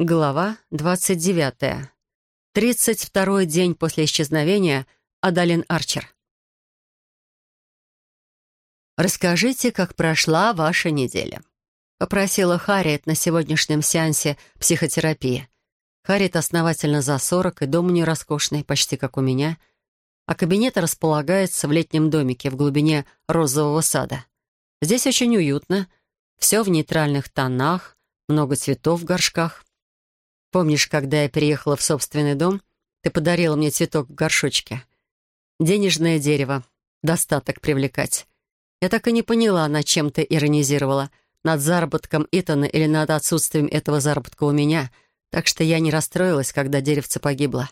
Глава 29. 32-й день после исчезновения Адалин Арчер. «Расскажите, как прошла ваша неделя», — попросила Харриет на сегодняшнем сеансе психотерапии. Харриет основательно за 40, и дом у нее роскошный, почти как у меня, а кабинет располагается в летнем домике в глубине розового сада. Здесь очень уютно, все в нейтральных тонах, много цветов в горшках. Помнишь, когда я переехала в собственный дом, ты подарила мне цветок в горшочке? Денежное дерево. Достаток привлекать. Я так и не поняла, над чем ты иронизировала. Над заработком Итана или над отсутствием этого заработка у меня. Так что я не расстроилась, когда деревце погибло.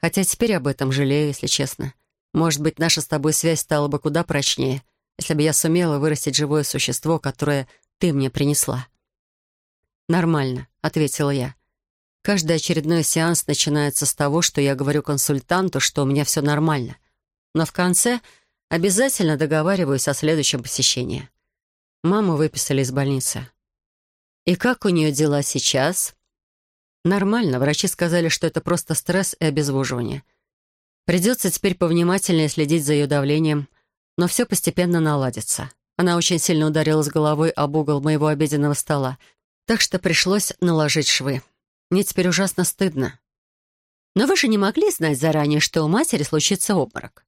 Хотя теперь об этом жалею, если честно. Может быть, наша с тобой связь стала бы куда прочнее, если бы я сумела вырастить живое существо, которое ты мне принесла. «Нормально», — ответила я. Каждый очередной сеанс начинается с того, что я говорю консультанту, что у меня все нормально. Но в конце обязательно договариваюсь о следующем посещении. Маму выписали из больницы. «И как у нее дела сейчас?» «Нормально. Врачи сказали, что это просто стресс и обезвоживание. Придется теперь повнимательнее следить за ее давлением, но все постепенно наладится. Она очень сильно ударилась головой об угол моего обеденного стола, так что пришлось наложить швы. Мне теперь ужасно стыдно. Но вы же не могли знать заранее, что у матери случится обморок?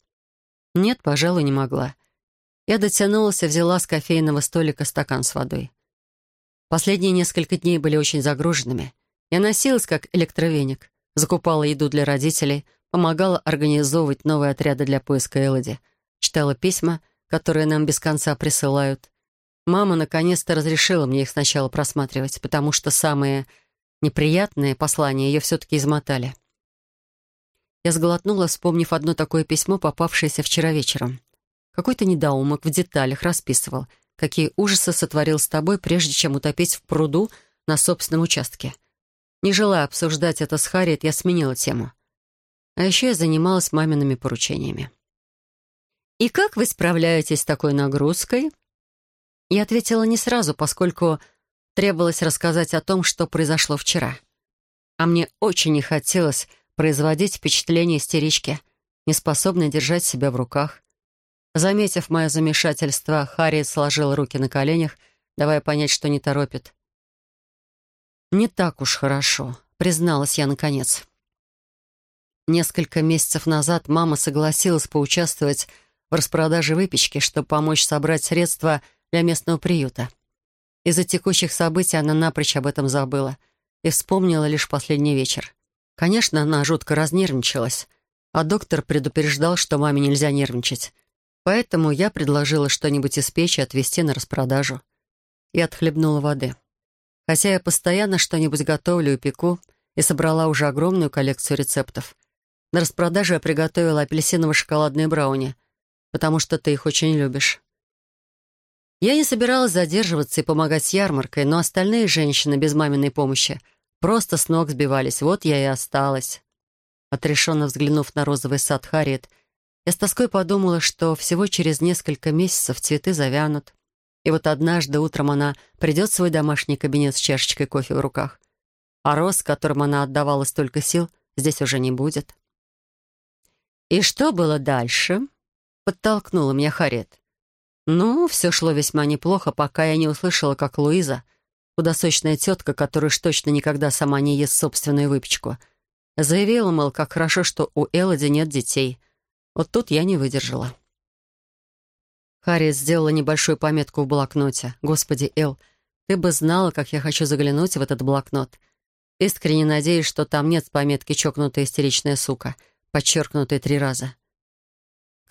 Нет, пожалуй, не могла. Я дотянулась и взяла с кофейного столика стакан с водой. Последние несколько дней были очень загруженными. Я носилась как электровеник, закупала еду для родителей, помогала организовывать новые отряды для поиска Элоди, читала письма, которые нам без конца присылают. Мама наконец-то разрешила мне их сначала просматривать, потому что самые Неприятные послания ее все-таки измотали. Я сглотнула, вспомнив одно такое письмо, попавшееся вчера вечером. Какой-то недоумок в деталях расписывал, какие ужасы сотворил с тобой, прежде чем утопить в пруду на собственном участке. Не желая обсуждать это с Харриет, я сменила тему. А еще я занималась мамиными поручениями. «И как вы справляетесь с такой нагрузкой?» Я ответила не сразу, поскольку Требовалось рассказать о том, что произошло вчера. А мне очень не хотелось производить впечатление истерички, неспособной держать себя в руках. Заметив мое замешательство, Харри сложил руки на коленях, давая понять, что не торопит. «Не так уж хорошо», — призналась я наконец. Несколько месяцев назад мама согласилась поучаствовать в распродаже выпечки, чтобы помочь собрать средства для местного приюта. Из-за текущих событий она напрочь об этом забыла и вспомнила лишь последний вечер. Конечно, она жутко разнервничалась, а доктор предупреждал, что маме нельзя нервничать. Поэтому я предложила что-нибудь испечь и отвезти на распродажу. И отхлебнула воды. Хотя я постоянно что-нибудь готовлю и пеку, и собрала уже огромную коллекцию рецептов. На распродажу я приготовила апельсиново-шоколадные брауни, потому что ты их очень любишь. Я не собиралась задерживаться и помогать с ярмаркой, но остальные женщины без маминой помощи просто с ног сбивались. Вот я и осталась. Отрешенно взглянув на розовый сад Харриет, я с тоской подумала, что всего через несколько месяцев цветы завянут. И вот однажды утром она придет в свой домашний кабинет с чашечкой кофе в руках. А роз, которым она отдавала столько сил, здесь уже не будет. «И что было дальше?» — подтолкнула меня Харриет. Ну, все шло весьма неплохо, пока я не услышала, как Луиза, худосочная тетка, которая уж точно никогда сама не ест собственную выпечку, заявила, мол, как хорошо, что у Элоди нет детей. Вот тут я не выдержала. Харриет сделала небольшую пометку в блокноте. «Господи, Эл, ты бы знала, как я хочу заглянуть в этот блокнот. Искренне надеюсь, что там нет пометки «чокнутая истеричная сука», подчеркнутой три раза.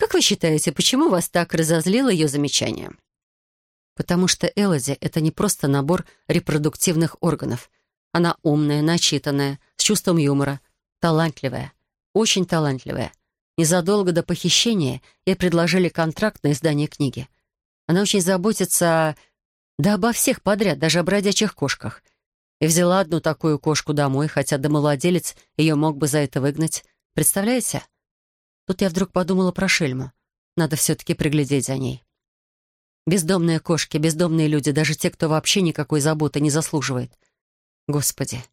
Как вы считаете, почему вас так разозлило ее замечание? Потому что Элоди — это не просто набор репродуктивных органов. Она умная, начитанная, с чувством юмора, талантливая, очень талантливая. Незадолго до похищения ей предложили контракт на издание книги. Она очень заботится да обо всех подряд, даже о бродячих кошках. И взяла одну такую кошку домой, хотя домовладелец ее мог бы за это выгнать. Представляете? Тут я вдруг подумала про Шельму. Надо все-таки приглядеть за ней. Бездомные кошки, бездомные люди, даже те, кто вообще никакой заботы не заслуживает. Господи,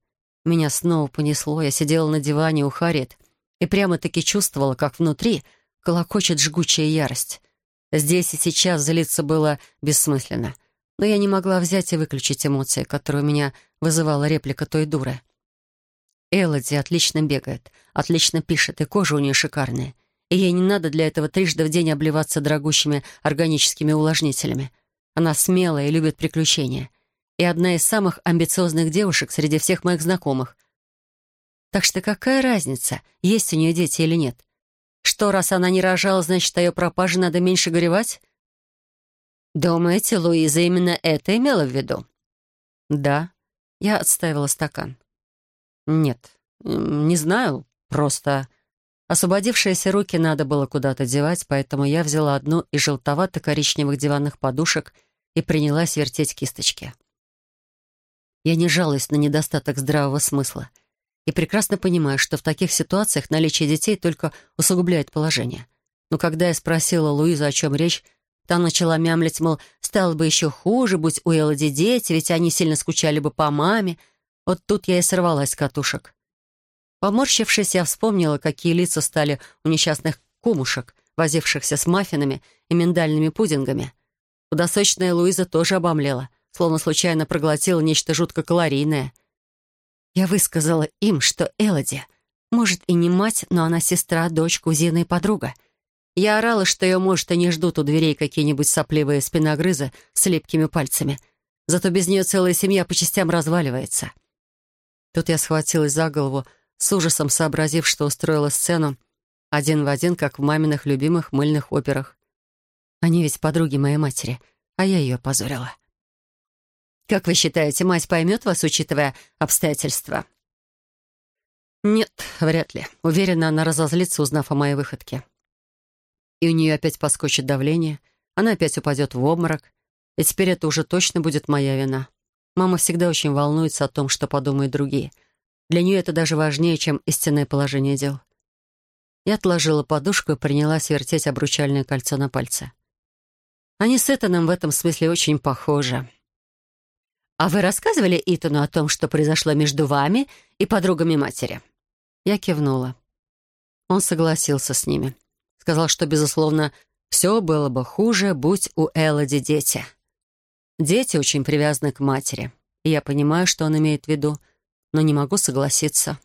Меня снова понесло, я сидела на диване у Харриет и прямо-таки чувствовала, как внутри колокочет жгучая ярость. Здесь и сейчас злиться было бессмысленно, но я не могла взять и выключить эмоции, которые у меня вызывала реплика той дуры. Элоди отлично бегает, отлично пишет, и кожа у нее шикарная. И ей не надо для этого трижды в день обливаться дорогущими органическими увлажнителями. Она смелая и любит приключения. И одна из самых амбициозных девушек среди всех моих знакомых. Так что какая разница, есть у нее дети или нет? Что, раз она не рожала, значит, о ее пропаже надо меньше горевать? Думаете, Луиза именно это имела в виду? Да. Я отставила стакан. «Нет, не знаю, просто...» Освободившиеся руки надо было куда-то девать, поэтому я взяла одну из желтовато-коричневых диванных подушек и принялась вертеть кисточки. Я не жалуюсь на недостаток здравого смысла и прекрасно понимаю, что в таких ситуациях наличие детей только усугубляет положение. Но когда я спросила Луизу, о чем речь, та начала мямлить, мол, стало бы еще хуже, будь у Элоди дети, ведь они сильно скучали бы по маме, вот тут я и сорвалась с катушек. Поморщившись, я вспомнила, какие лица стали у несчастных кумушек, возившихся с маффинами и миндальными пудингами. Худосочная Луиза тоже обомлела, словно случайно проглотила нечто жутко калорийное. Я высказала им, что Элоди, может, и не мать, но она сестра, дочь, кузина и подруга. Я орала, что ее, может, и не ждут у дверей какие-нибудь сопливые спиногрызы с липкими пальцами. Зато без нее целая семья по частям разваливается. Тут я схватилась за голову, с ужасом сообразив, что устроила сцену один в один, как в маминых любимых мыльных операх. Они ведь подруги моей матери, а я ее опозорила. «Как вы считаете, мать поймет вас, учитывая обстоятельства?» «Нет, вряд ли. Уверена, она разозлится, узнав о моей выходке. И у нее опять поскочит давление, она опять упадет в обморок, и теперь это уже точно будет моя вина. Мама всегда очень волнуется о том, что подумают другие. Для нее это даже важнее, чем истинное положение дел. Я отложила подушку и принялась вертеть обручальное кольцо на пальце. Они с Итаном в этом смысле очень похожи. «А вы рассказывали Итану о том, что произошло между вами и подругами матери?» Я кивнула. Он согласился с ними. Сказал, что, безусловно, все было бы хуже, будь у Элоди дети. Дети очень привязаны к матери. И я понимаю, что он имеет в виду, но не могу согласиться.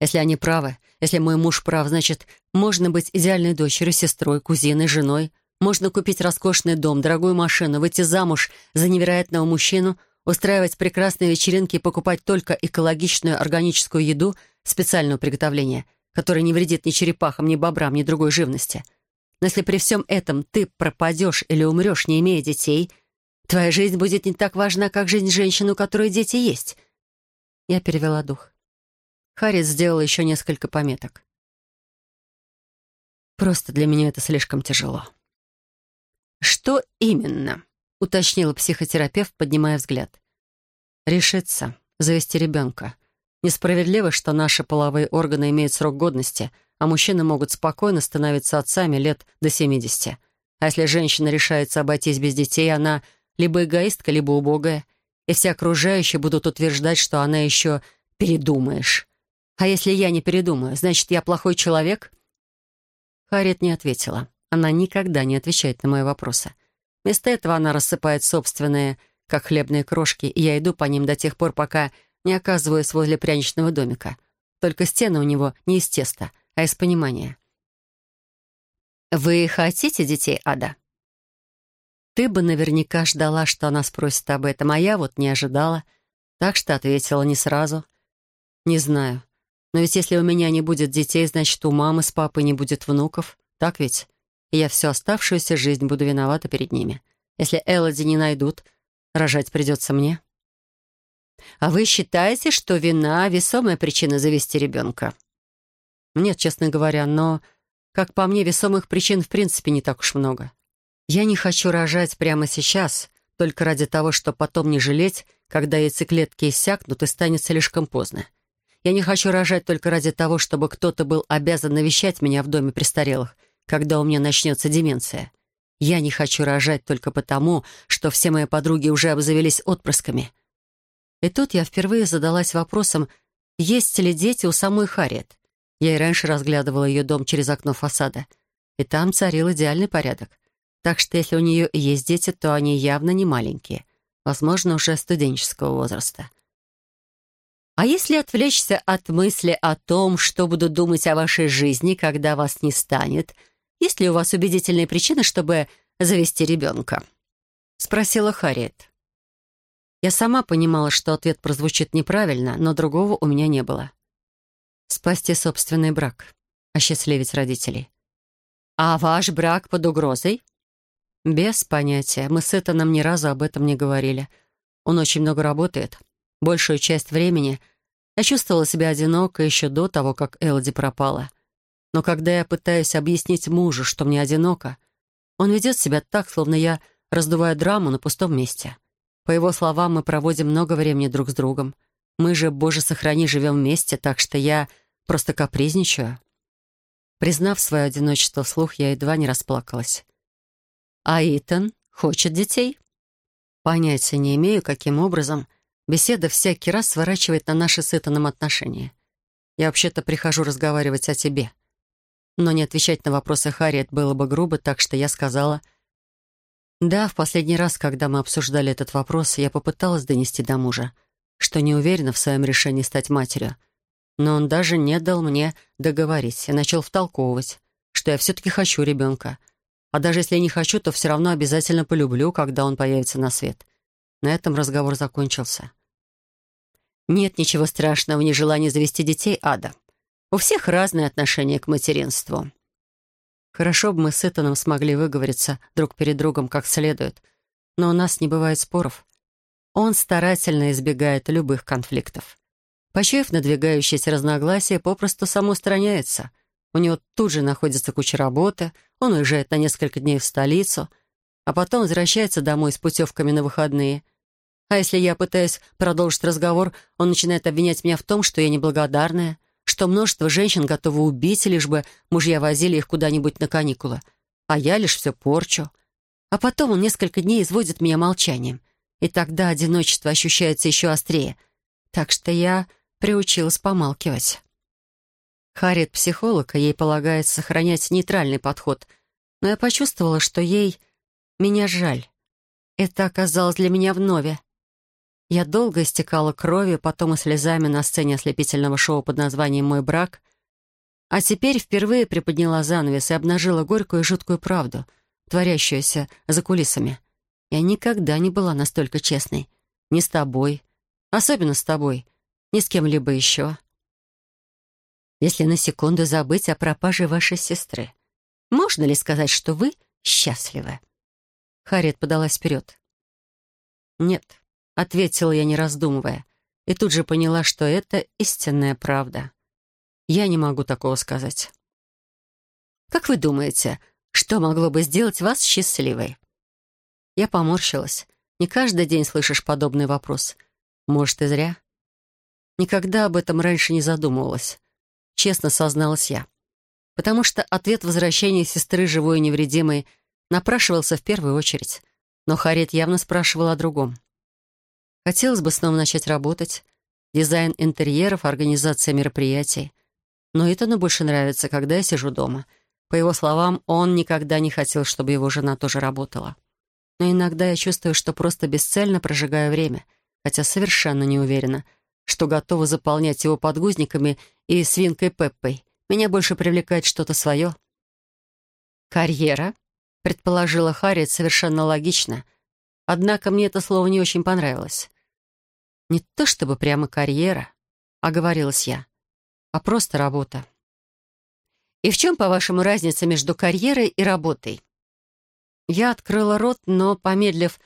Если они правы, если мой муж прав, значит, можно быть идеальной дочерью, сестрой, кузиной, женой, можно купить роскошный дом, дорогую машину, выйти замуж за невероятного мужчину, устраивать прекрасные вечеринки и покупать только экологичную органическую еду специального приготовления, которая не вредит ни черепахам, ни бобрам, ни другой живности. Но если при всем этом ты пропадешь или умрешь, не имея детей — Твоя жизнь будет не так важна, как жизнь женщины, у которой дети есть. Я перевела дух. Харрис сделала еще несколько пометок. Просто для меня это слишком тяжело. «Что именно?» — уточнила психотерапевт, поднимая взгляд. «Решиться, завести ребенка. Несправедливо, что наши половые органы имеют срок годности, а мужчины могут спокойно становиться отцами лет до 70. А если женщина решается обойтись без детей, она либо эгоистка, либо убогая, и все окружающие будут утверждать, что она еще передумаешь. А если я не передумаю, значит, я плохой человек?» Харриет не ответила. Она никогда не отвечает на мои вопросы. Вместо этого она рассыпает собственные, как хлебные крошки, и я иду по ним до тех пор, пока не оказываюсь возле пряничного домика. Только стены у него не из теста, а из понимания. «Вы хотите детей, Ада?» Ты бы наверняка ждала, что она спросит об этом, а я вот не ожидала. Так что ответила не сразу. Не знаю. Но ведь если у меня не будет детей, значит, у мамы с папой не будет внуков. Так ведь? И я всю оставшуюся жизнь буду виновата перед ними. Если Элоди не найдут, рожать придется мне. А вы считаете, что вина — весомая причина завести ребенка? Нет, честно говоря, но, как по мне, весомых причин в принципе не так уж много. Я не хочу рожать прямо сейчас, только ради того, чтобы потом не жалеть, когда яйцеклетки иссякнут и станет слишком поздно. Я не хочу рожать только ради того, чтобы кто-то был обязан навещать меня в доме престарелых, когда у меня начнется деменция. Я не хочу рожать только потому, что все мои подруги уже обзавелись отпрысками. И тут я впервые задалась вопросом, есть ли дети у самой Харриет. Я и раньше разглядывала ее дом через окно фасада, и там царил идеальный порядок. Так что если у нее есть дети, то они явно не маленькие, возможно, уже студенческого возраста. А если отвлечься от мысли о том, что будут думать о вашей жизни, когда вас не станет, есть ли у вас убедительные причины, чтобы завести ребенка?» — спросила Харриет. Я сама понимала, что ответ прозвучит неправильно, но другого у меня не было. Спасти собственный брак, осчастливить родителей. «А ваш брак под угрозой?» «Без понятия. Мы с Итаном ни разу об этом не говорили. Он очень много работает. Большую часть времени я чувствовала себя одиноко еще до того, как Элоди пропала. Но когда я пытаюсь объяснить мужу, что мне одиноко, он ведет себя так, словно я раздуваю драму на пустом месте. По его словам, мы проводим много времени друг с другом. Мы же, боже сохрани, живем вместе, так что я просто капризничаю. Признав свое одиночество вслух, я едва не расплакалась. «А Итан хочет детей?» Понятия не имею, каким образом, Беседа всякий раз сворачивает на наши с Итаном отношения. Я вообще-то прихожу разговаривать о тебе. Но не отвечать на вопросы Харриет было бы грубо, так что я сказала... Да, в последний раз, когда мы обсуждали этот вопрос, я попыталась донести до мужа, что не уверена в своем решении стать матерью. Но он даже не дал мне договорить и начал втолковывать, что я все-таки хочу ребенка. А даже если не хочу, то все равно обязательно полюблю, когда он появится на свет. На этом разговор закончился. Нет ничего страшного в нежелании завести детей, Ада. У всех разные отношения к материнству. Хорошо бы мы с Итаном смогли выговориться друг перед другом как следует, но у нас не бывает споров. Он старательно избегает любых конфликтов. Почуяв надвигающееся разногласие, попросту самоустраняется. У него тут же находится куча работы, он уезжает на несколько дней в столицу, а потом возвращается домой с путевками на выходные — а если я пытаюсь продолжить разговор, он начинает обвинять меня в том, что я неблагодарная, что множество женщин готовы убить, лишь бы мужья возили их куда-нибудь на каникулы, а я лишь все порчу. А потом он несколько дней изводит меня молчанием, и тогда одиночество ощущается еще острее. Так что я приучилась помалкивать. Харриет психолог, и ей полагается сохранять нейтральный подход, но я почувствовала, что ей меня жаль. Это оказалось для меня вновь. Я долго истекала кровью, потом и слезами на сцене ослепительного шоу под названием «Мой брак», а теперь впервые приподняла занавес и обнажила горькую и жуткую правду, творящуюся за кулисами. Я никогда не была настолько честной. Ни с тобой, особенно с тобой, ни с кем-либо еще. Если на секунду забыть о пропаже вашей сестры, можно ли сказать, что вы счастливы? Харриет подалась вперед. Нет, Ответила я, не раздумывая, и тут же поняла, что это истинная правда. Я не могу такого сказать. «Как вы думаете, что могло бы сделать вас счастливой?» Я поморщилась. Не каждый день слышишь подобный вопрос. Может, и зря. Никогда об этом раньше не задумывалась. Честно созналась я. Потому что ответ возвращения сестры живой и невредимой напрашивался в первую очередь. Но Харит явно спрашивал о другом. Хотелось бы снова начать работать. Дизайн интерьеров, организация мероприятий. Но Итану больше нравится, когда я сижу дома. По его словам, он никогда не хотел, чтобы его жена тоже работала. Но иногда я чувствую, что просто бесцельно прожигаю время, хотя совершенно не уверена, что готова заполнять его подгузниками и свинкой Пеппой. Меня больше привлекает что-то свое. «Карьера?» — предположила Харриет совершенно логично. Однако мне это слово не очень понравилось. Не то чтобы прямо карьера, оговорилась я, а просто работа. И в чем, по-вашему, разница между карьерой и работой? Я открыла рот, но, помедлив,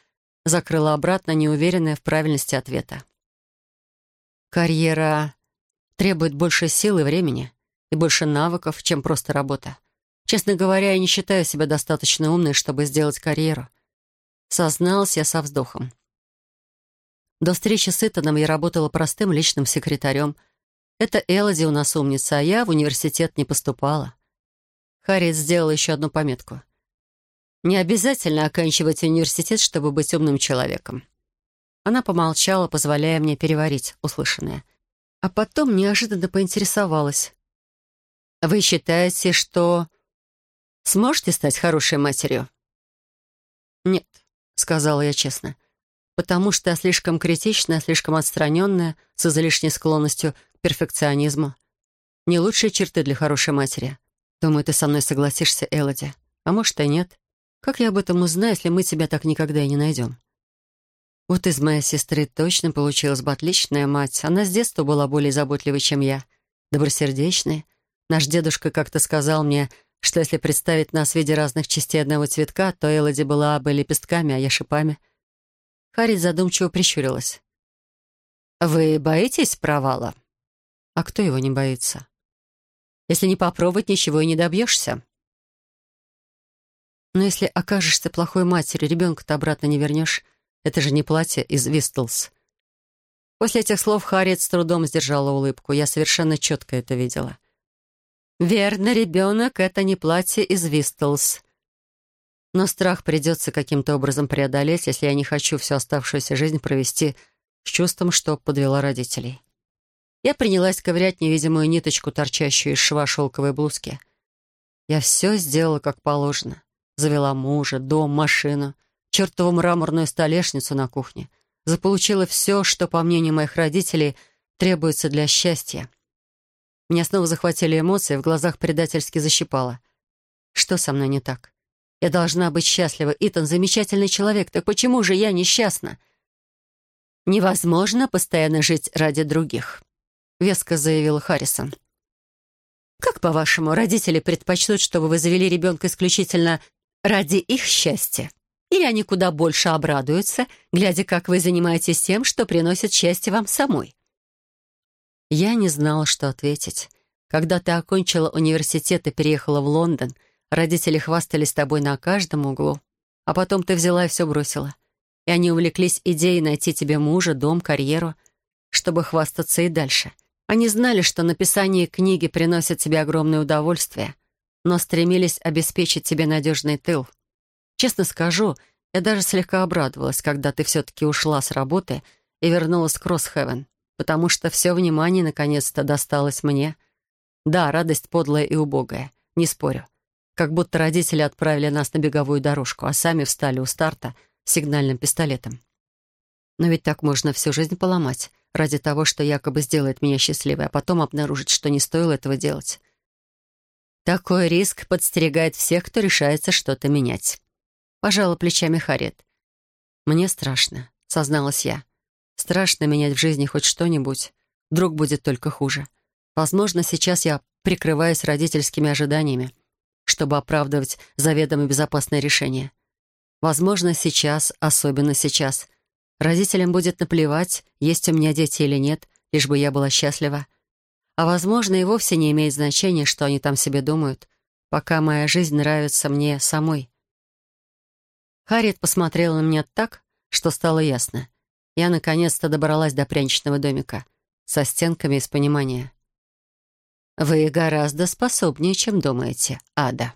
закрыла обратно, неуверенная в правильности ответа. Карьера требует больше сил и времени, и больше навыков, чем просто работа. Честно говоря, я не считаю себя достаточно умной, чтобы сделать карьеру. Созналась я со вздохом. До встречи с Итаном я работала простым личным секретарем. Это Элоди у нас умница, а я в университет не поступала. Харриет сделал еще одну пометку. Не обязательно оканчивать университет, чтобы быть умным человеком. Она помолчала, позволяя мне переварить услышанное. А потом неожиданно поинтересовалась. «Вы считаете, что сможете стать хорошей матерью?» «Нет», — сказала я честно, «потому что я слишком критичная, слишком отстраненная, с излишней склонностью к перфекционизму. Не лучшие черты для хорошей матери. Думаю, ты со мной согласишься, Элоди. А может, и нет. Как я об этом узнаю, если мы тебя так никогда и не найдем?» Вот из моей сестры точно получилась бы отличная мать. Она с детства была более заботливой, чем я. Добросердечная. Наш дедушка как-то сказал мне, что если представить нас в виде разных частей одного цветка, то Элоди была бы лепестками, а я шипами. Харри задумчиво прищурилась. «Вы боитесь провала?» «А кто его не боится?» «Если не попробовать, ничего и не добьешься». «Но если окажешься плохой матерью, ребенка-то обратно не вернешь. Это же не платье из Вистлс. После этих слов Харриет с трудом сдержала улыбку. Я совершенно четко это видела. «Верно, ребенок — это не платье из Вистлс. Но страх придется каким-то образом преодолеть, если я не хочу всю оставшуюся жизнь провести с чувством, что подвела родителей». Я принялась ковырять невидимую ниточку, торчащую из шва шелковой блузки. Я все сделала как положено. Завела мужа, дом, машину — чертову мраморную столешницу на кухне. Заполучила все, что, по мнению моих родителей, требуется для счастья. Меня снова захватили эмоции, в глазах предательски защипало. Что со мной не так? Я должна быть счастлива. Итан — замечательный человек. Так почему же я несчастна? «Невозможно постоянно жить ради других», — веско заявила Харрисон. «Как, по-вашему, родители предпочтут, чтобы вы завели ребенка исключительно ради их счастья?» Или они куда больше обрадуются, глядя, как вы занимаетесь тем, что приносит счастье вам самой? Я не знала, что ответить. Когда ты окончила университет и переехала в Лондон, родители хвастались тобой на каждом углу. А потом ты взяла и все бросила. И они увлеклись идеей найти тебе мужа, дом, карьеру, чтобы хвастаться и дальше. Они знали, что написание книги приносит тебе огромное удовольствие, но стремились обеспечить тебе надежный тыл — Честно скажу, я даже слегка обрадовалась, когда ты все-таки ушла с работы и вернулась к Росхевен, потому что все внимание наконец-то досталось мне. Да, радость подлая и убогая, не спорю. Как будто родители отправили нас на беговую дорожку, а сами встали у старта с сигнальным пистолетом. Но ведь так можно всю жизнь поломать ради того, что якобы сделает меня счастливой, а потом обнаружить, что не стоило этого делать. Такой риск подстерегает всех, кто решается что-то менять. Пожала плечами Харет. «Мне страшно», — созналась я. «Страшно менять в жизни хоть что-нибудь. Вдруг будет только хуже. Возможно, сейчас я прикрываюсь родительскими ожиданиями, чтобы оправдывать заведомо безопасное решение. Возможно, сейчас, особенно сейчас, родителям будет наплевать, есть у меня дети или нет, лишь бы я была счастлива. А возможно, и вовсе не имеет значения, что они там себе думают, пока моя жизнь нравится мне самой. Харриет посмотрела на меня так, что стало ясно. Я наконец-то добралась до пряничного домика со стенками из понимания. «Вы гораздо способнее, чем думаете, Ада».